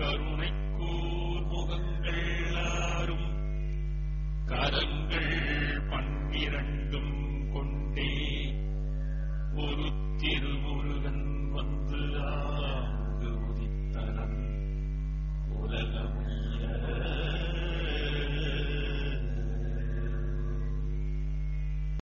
கருணைக்கூர் முகங்கள் ஆறும். கரங்கள் பன்னிரண்டும் கொண்டே. ஒரு திருமுக